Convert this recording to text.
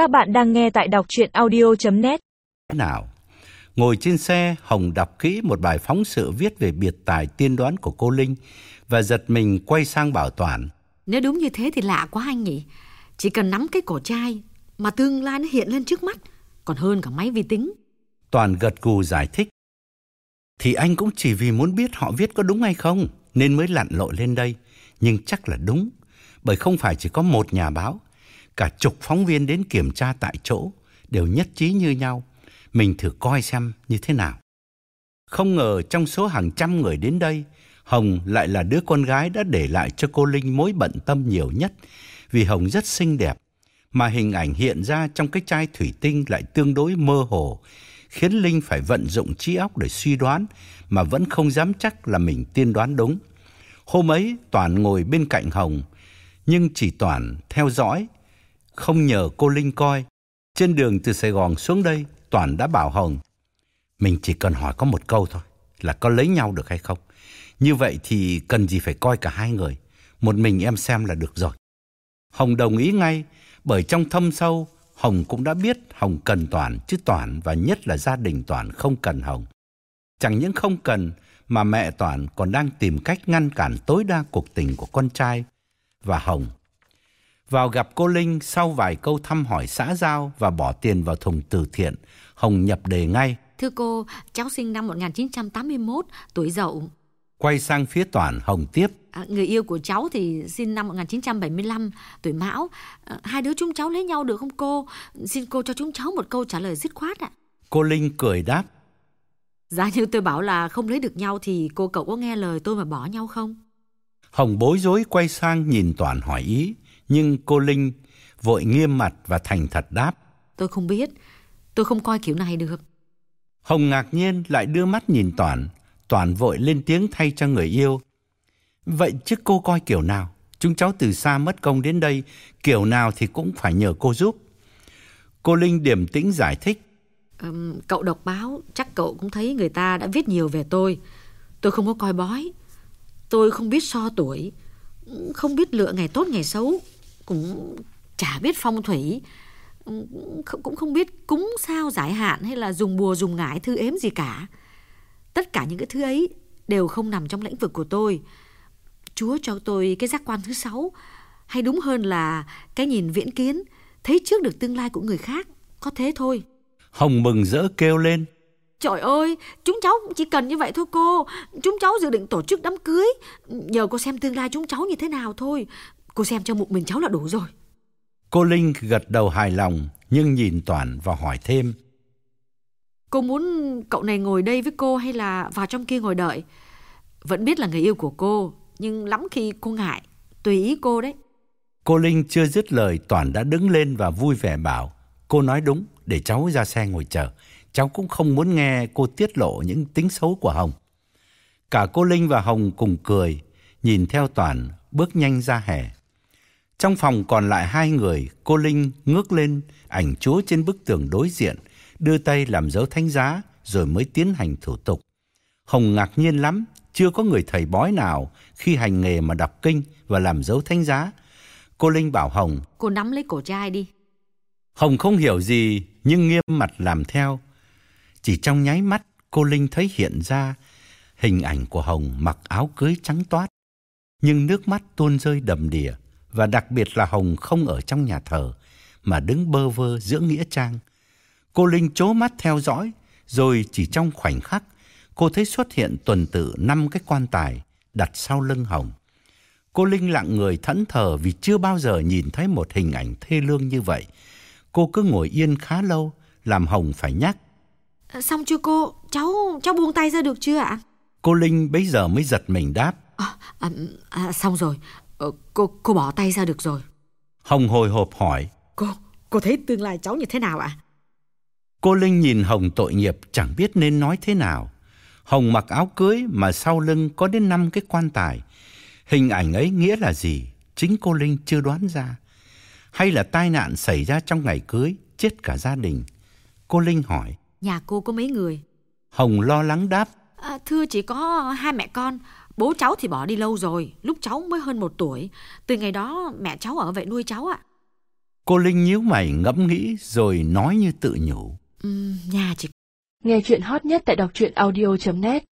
Các bạn đang nghe tại đọc chuyện audio.net nào. Ngồi trên xe, Hồng đọc kỹ một bài phóng sự viết về biệt tài tiên đoán của cô Linh và giật mình quay sang bảo Toàn. Nếu đúng như thế thì lạ quá anh nhỉ. Chỉ cần nắm cái cổ chai mà tương lai nó hiện lên trước mắt, còn hơn cả máy vi tính. Toàn gật gù giải thích. Thì anh cũng chỉ vì muốn biết họ viết có đúng hay không nên mới lặn lội lên đây. Nhưng chắc là đúng, bởi không phải chỉ có một nhà báo. Cả chục phóng viên đến kiểm tra tại chỗ đều nhất trí như nhau. Mình thử coi xem như thế nào. Không ngờ trong số hàng trăm người đến đây, Hồng lại là đứa con gái đã để lại cho cô Linh mối bận tâm nhiều nhất vì Hồng rất xinh đẹp, mà hình ảnh hiện ra trong cái chai thủy tinh lại tương đối mơ hồ, khiến Linh phải vận dụng trí óc để suy đoán mà vẫn không dám chắc là mình tiên đoán đúng. Hôm ấy Toàn ngồi bên cạnh Hồng, nhưng chỉ Toàn theo dõi, không nhờ cô Linh coi. Trên đường từ Sài Gòn xuống đây, Toàn đã bảo Hồng, mình chỉ cần hỏi có một câu thôi, là có lấy nhau được hay không. Như vậy thì cần gì phải coi cả hai người, một mình em xem là được rồi. Hồng đồng ý ngay, bởi trong thâm sâu, Hồng cũng đã biết Hồng cần Toàn, chứ Toàn và nhất là gia đình Toàn không cần Hồng. Chẳng những không cần, mà mẹ Toàn còn đang tìm cách ngăn cản tối đa cuộc tình của con trai và Hồng. Vào gặp cô Linh sau vài câu thăm hỏi xã giao và bỏ tiền vào thùng từ thiện, Hồng nhập đề ngay. Thưa cô, cháu sinh năm 1981, tuổi dậu. Quay sang phía Toàn, Hồng tiếp. À, người yêu của cháu thì sinh năm 1975, tuổi mão. À, hai đứa chúng cháu lấy nhau được không cô? Xin cô cho chúng cháu một câu trả lời dứt khoát ạ. Cô Linh cười đáp. Giá như tôi bảo là không lấy được nhau thì cô cậu có nghe lời tôi mà bỏ nhau không? Hồng bối rối quay sang nhìn Toàn hỏi ý, nhưng cô Linh vội nghiêm mặt và thành thật đáp. Tôi không biết, tôi không coi kiểu này được. Hồng ngạc nhiên lại đưa mắt nhìn Toàn, Toàn vội lên tiếng thay cho người yêu. Vậy chứ cô coi kiểu nào? Chúng cháu từ xa mất công đến đây, kiểu nào thì cũng phải nhờ cô giúp. Cô Linh điềm tĩnh giải thích. Um, cậu đọc báo, chắc cậu cũng thấy người ta đã viết nhiều về tôi. Tôi không có coi bói. Tôi không biết so tuổi, không biết lựa ngày tốt ngày xấu, cũng chả biết phong thủy, cũng không biết cúng sao giải hạn hay là dùng bùa dùng ngải thư ếm gì cả. Tất cả những cái thứ ấy đều không nằm trong lĩnh vực của tôi. Chúa cho tôi cái giác quan thứ sáu, hay đúng hơn là cái nhìn viễn kiến, thấy trước được tương lai của người khác, có thế thôi. Hồng mừng rỡ kêu lên. Trời ơi, chúng cháu chỉ cần như vậy thôi cô. Chúng cháu dự định tổ chức đám cưới. Nhờ cô xem tương lai chúng cháu như thế nào thôi. Cô xem cho một mình cháu là đủ rồi. Cô Linh gật đầu hài lòng, nhưng nhìn Toàn và hỏi thêm. Cô muốn cậu này ngồi đây với cô hay là vào trong kia ngồi đợi? Vẫn biết là người yêu của cô, nhưng lắm khi cô ngại. Tùy ý cô đấy. Cô Linh chưa dứt lời, Toàn đã đứng lên và vui vẻ bảo. Cô nói đúng, để cháu ra xe ngồi chờ. Cháu cũng không muốn nghe cô tiết lộ những tính xấu của Hồng. Cả cô Linh và Hồng cùng cười, nhìn theo Toàn bước nhanh ra hè. Trong phòng còn lại hai người, cô Linh ngước lên ảnh chúa trên bức tường đối diện, đưa tay làm dấu thánh giá rồi mới tiến hành thủ tục. Hồng ngạc nhiên lắm, chưa có người thầy bói nào khi hành nghề mà đọc kinh và làm dấu thánh giá. Cô Linh bảo Hồng, cô nắm lấy cổ trai đi. Hồng không hiểu gì nhưng nghiêm mặt làm theo. Chỉ trong nháy mắt, cô Linh thấy hiện ra hình ảnh của Hồng mặc áo cưới trắng toát. Nhưng nước mắt tuôn rơi đầm đìa và đặc biệt là Hồng không ở trong nhà thờ mà đứng bơ vơ giữa nghĩa trang. Cô Linh chố mắt theo dõi, rồi chỉ trong khoảnh khắc, cô thấy xuất hiện tuần tự năm cái quan tài đặt sau lưng Hồng. Cô Linh lặng người thẫn thờ vì chưa bao giờ nhìn thấy một hình ảnh thê lương như vậy. Cô cứ ngồi yên khá lâu, làm Hồng phải nhắc. À, xong chưa cô? Cháu cháu buông tay ra được chưa ạ? Cô Linh bây giờ mới giật mình đáp. À, à, à, xong rồi, ờ, cô cô bỏ tay ra được rồi. Hồng hồi hộp hỏi. Cô, cô thấy tương lai cháu như thế nào ạ? Cô Linh nhìn Hồng tội nghiệp chẳng biết nên nói thế nào. Hồng mặc áo cưới mà sau lưng có đến năm cái quan tài. Hình ảnh ấy nghĩa là gì? Chính cô Linh chưa đoán ra. Hay là tai nạn xảy ra trong ngày cưới, chết cả gia đình? Cô Linh hỏi. Nhà cô có mấy người? Hồng lo lắng đáp. À, thưa chỉ có hai mẹ con. Bố cháu thì bỏ đi lâu rồi, lúc cháu mới hơn một tuổi. Từ ngày đó mẹ cháu ở vậy nuôi cháu ạ. Cô Linh nhíu mày ngẫm nghĩ rồi nói như tự nhủ. Ừ, nhà chỉ... Nghe chuyện hot nhất tại đọc truyện audio.net